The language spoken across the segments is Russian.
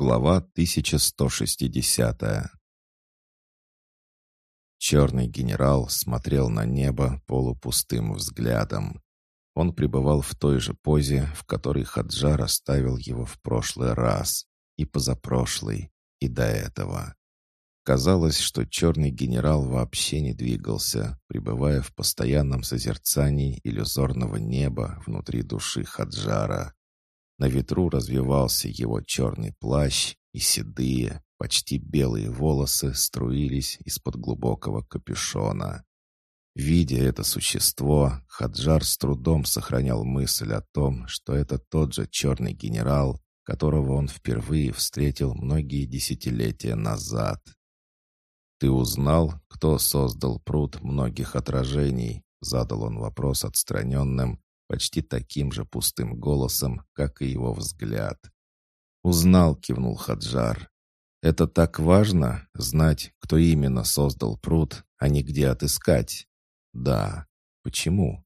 Глава 1160 Черный генерал смотрел на небо полупустым взглядом. Он пребывал в той же позе, в которой Хаджар оставил его в прошлый раз, и позапрошлый, и до этого. Казалось, что черный генерал вообще не двигался, пребывая в постоянном созерцании иллюзорного неба внутри души Хаджара. На ветру развивался его черный плащ, и седые, почти белые волосы струились из-под глубокого капюшона. Видя это существо, Хаджар с трудом сохранял мысль о том, что это тот же черный генерал, которого он впервые встретил многие десятилетия назад. «Ты узнал, кто создал пруд многих отражений?» — задал он вопрос отстраненным, почти таким же пустым голосом, как и его взгляд. «Узнал», — кивнул Хаджар. «Это так важно, знать, кто именно создал пруд, а не где отыскать?» «Да. Почему?»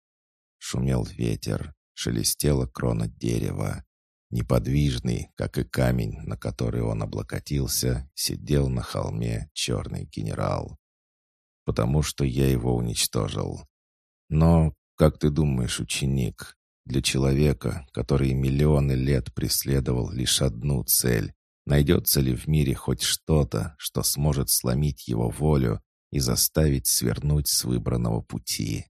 Шумел ветер, шелестела крона дерева. Неподвижный, как и камень, на который он облокотился, сидел на холме черный генерал. «Потому что я его уничтожил. Но, как ты думаешь, ученик, для человека, который миллионы лет преследовал лишь одну цель, найдется ли в мире хоть что-то, что сможет сломить его волю и заставить свернуть с выбранного пути?»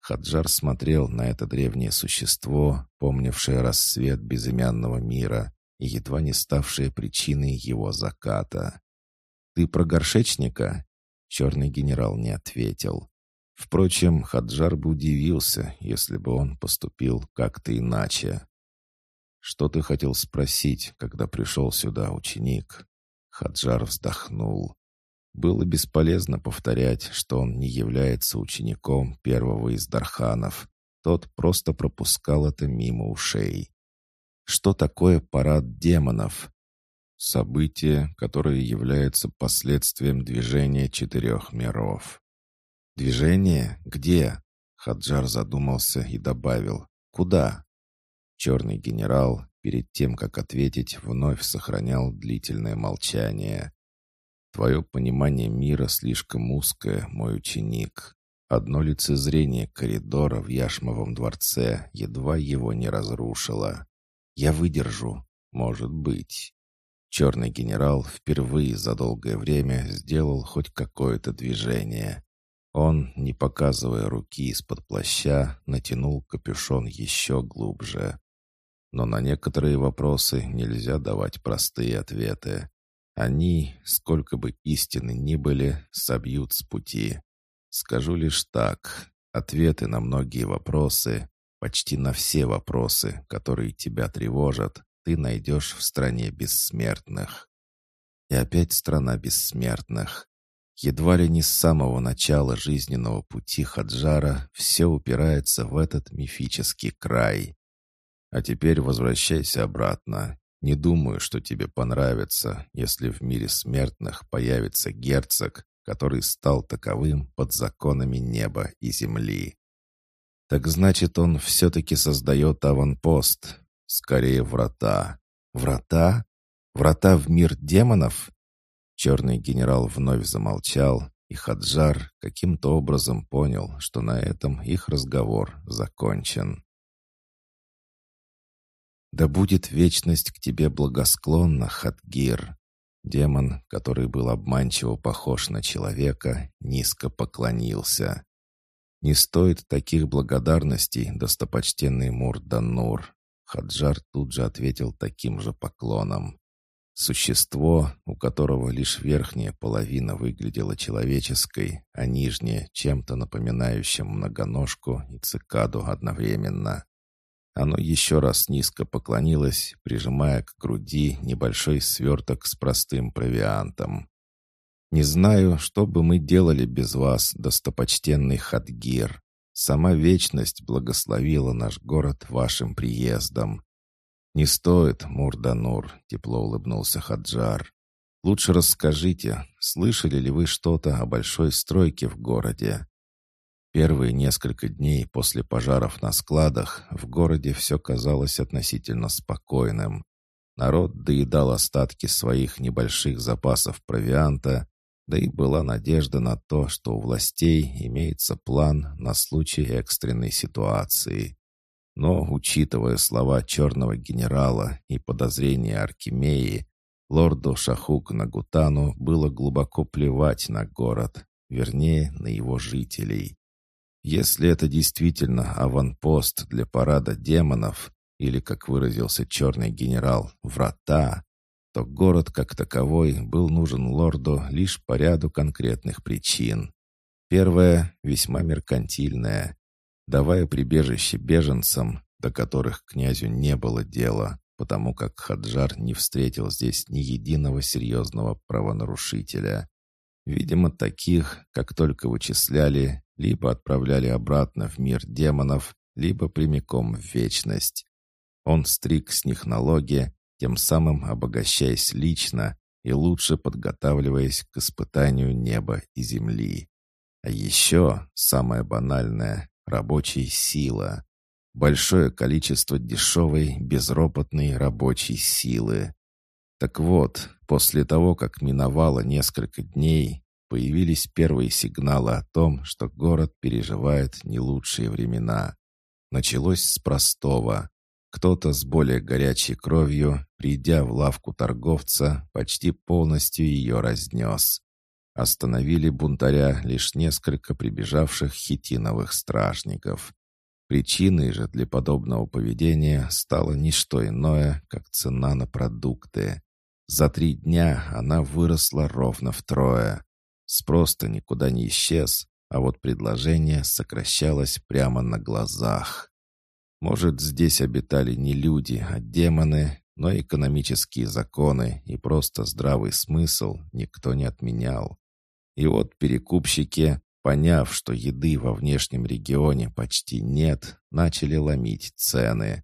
Хаджар смотрел на это древнее существо, помнившее рассвет безымянного мира и едва не ставшее причиной его заката. «Ты про горшечника?» Черный генерал не ответил. Впрочем, Хаджар бы удивился, если бы он поступил как-то иначе. «Что ты хотел спросить, когда пришел сюда ученик?» Хаджар вздохнул. Было бесполезно повторять, что он не является учеником первого из Дарханов. Тот просто пропускал это мимо ушей. Что такое парад демонов? Событие, которое является последствием движения четырех миров. «Движение? Где?» Хаджар задумался и добавил. «Куда?» Черный генерал, перед тем, как ответить, вновь сохранял длительное молчание. Твое понимание мира слишком узкое, мой ученик. Одно лицезрение коридора в Яшмовом дворце едва его не разрушило. Я выдержу, может быть. Черный генерал впервые за долгое время сделал хоть какое-то движение. Он, не показывая руки из-под плаща, натянул капюшон еще глубже. Но на некоторые вопросы нельзя давать простые ответы. Они, сколько бы истины ни были, собьют с пути. Скажу лишь так. Ответы на многие вопросы, почти на все вопросы, которые тебя тревожат, ты найдешь в стране бессмертных. И опять страна бессмертных. Едва ли не с самого начала жизненного пути Хаджара все упирается в этот мифический край. А теперь возвращайся обратно не думаю, что тебе понравится, если в мире смертных появится герцог, который стал таковым под законами неба и земли. Так значит, он все-таки создает аванпост. Скорее, врата. Врата? Врата в мир демонов? Черный генерал вновь замолчал, и Хаджар каким-то образом понял, что на этом их разговор закончен. «Да будет вечность к тебе благосклонна, Хатгир!» Демон, который был обманчиво похож на человека, низко поклонился. «Не стоит таких благодарностей, достопочтенный Мурданур!» Хаджар тут же ответил таким же поклоном. Существо, у которого лишь верхняя половина выглядела человеческой, а нижняя — чем-то напоминающим многоножку и цикаду одновременно. Оно еще раз низко поклонилось, прижимая к груди небольшой сверток с простым провиантом. «Не знаю, что бы мы делали без вас, достопочтенный Хадгир. Сама вечность благословила наш город вашим приездом». «Не стоит, Мурданур», — тепло улыбнулся Хаджар. «Лучше расскажите, слышали ли вы что-то о большой стройке в городе?» Первые несколько дней после пожаров на складах в городе все казалось относительно спокойным. Народ доедал остатки своих небольших запасов провианта, да и была надежда на то, что у властей имеется план на случай экстренной ситуации. Но, учитывая слова черного генерала и подозрения Аркемии, лорду Шахук Нагутану было глубоко плевать на город, вернее, на его жителей. Если это действительно аванпост для парада демонов, или, как выразился черный генерал, врата, то город как таковой был нужен лорду лишь по ряду конкретных причин. Первая — весьма меркантильная. Давая прибежище беженцам, до которых князю не было дела, потому как Хаджар не встретил здесь ни единого серьезного правонарушителя. Видимо, таких, как только вычисляли, либо отправляли обратно в мир демонов, либо прямиком в вечность. Он стриг с них налоги, тем самым обогащаясь лично и лучше подготавливаясь к испытанию неба и земли. А еще, самое банальное, рабочая сила. Большое количество дешевой, безропотной рабочей силы. Так вот, после того, как миновало несколько дней, появились первые сигналы о том, что город переживает не лучшие времена. Началось с простого. Кто-то с более горячей кровью, придя в лавку торговца, почти полностью ее разнес. Остановили бунтаря лишь несколько прибежавших хитиновых стражников. Причиной же для подобного поведения стало не что иное, как цена на продукты. За три дня она выросла ровно втрое. Спрос-то никуда не исчез, а вот предложение сокращалось прямо на глазах. Может, здесь обитали не люди, а демоны, но экономические законы и просто здравый смысл никто не отменял. И вот перекупщики, поняв, что еды во внешнем регионе почти нет, начали ломить цены.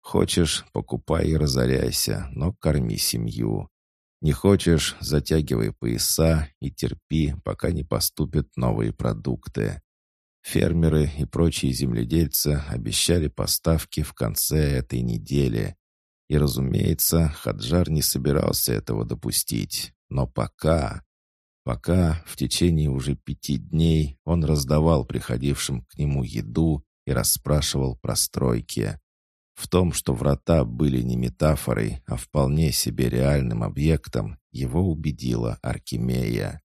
Хочешь, покупай и разоряйся, но корми семью. Не хочешь, затягивай пояса и терпи, пока не поступят новые продукты. Фермеры и прочие земледельцы обещали поставки в конце этой недели. И, разумеется, Хаджар не собирался этого допустить. Но пока... Пока в течение уже пяти дней он раздавал приходившим к нему еду и расспрашивал про стройки. В том, что врата были не метафорой, а вполне себе реальным объектом, его убедила Аркемия.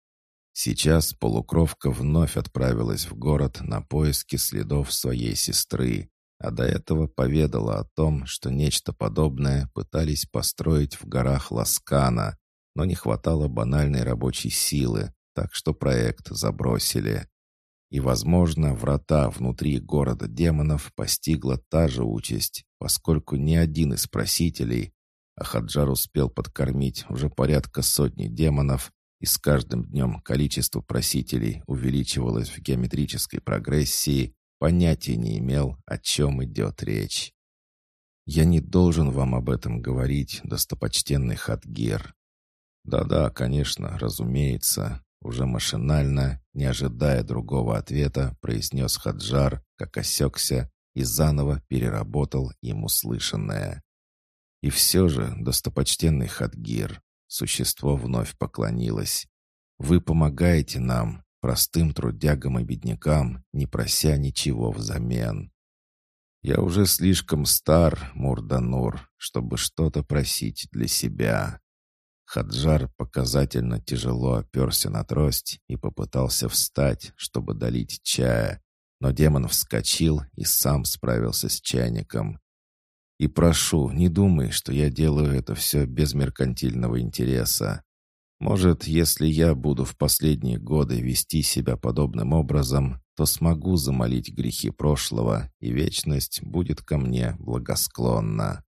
Сейчас полукровка вновь отправилась в город на поиски следов своей сестры, а до этого поведала о том, что нечто подобное пытались построить в горах Ласкана, но не хватало банальной рабочей силы, так что проект забросили. И, возможно, врата внутри города демонов постигла та же участь, поскольку ни один из просителей, а Хаджар успел подкормить уже порядка сотни демонов, и с каждым днем количество просителей увеличивалось в геометрической прогрессии, понятия не имел, о чем идет речь. «Я не должен вам об этом говорить, достопочтенный Хадгир». «Да-да, конечно, разумеется», уже машинально, не ожидая другого ответа, произнес Хаджар, как осекся, и заново переработал им услышанное. И все же, достопочтенный Хадгир, Существо вновь поклонилось. «Вы помогаете нам, простым трудягам и беднякам, не прося ничего взамен. Я уже слишком стар, Мурданур, чтобы что-то просить для себя». Хаджар показательно тяжело оперся на трость и попытался встать, чтобы долить чая, но демон вскочил и сам справился с чайником. И прошу, не думай, что я делаю это все без меркантильного интереса. Может, если я буду в последние годы вести себя подобным образом, то смогу замолить грехи прошлого, и вечность будет ко мне благосклонна».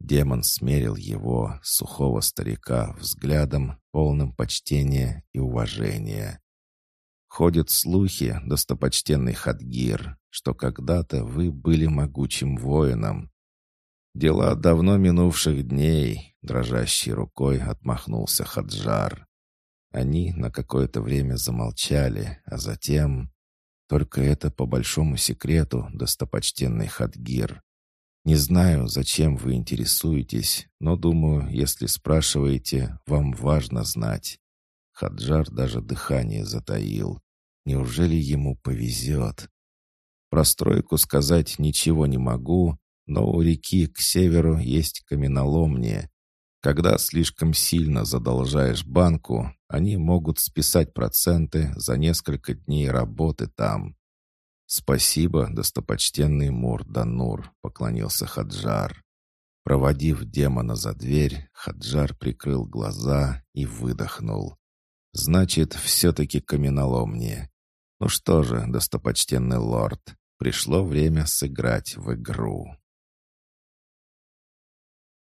Демон смерил его, сухого старика, взглядом, полным почтения и уважения. Ходят слухи, достопочтенный Хадгир, что когда-то вы были могучим воином, «Дела давно минувших дней», — дрожащей рукой отмахнулся Хаджар. Они на какое-то время замолчали, а затем... Только это по большому секрету, достопочтенный Хадгир. Не знаю, зачем вы интересуетесь, но думаю, если спрашиваете, вам важно знать. Хаджар даже дыхание затаил. Неужели ему повезет? Про стройку сказать ничего не могу, но у реки к северу есть каменоломни. Когда слишком сильно задолжаешь банку, они могут списать проценты за несколько дней работы там. «Спасибо, достопочтенный Мурданур», — поклонился Хаджар. Проводив демона за дверь, Хаджар прикрыл глаза и выдохнул. «Значит, все-таки каменоломни. Ну что же, достопочтенный лорд, пришло время сыграть в игру».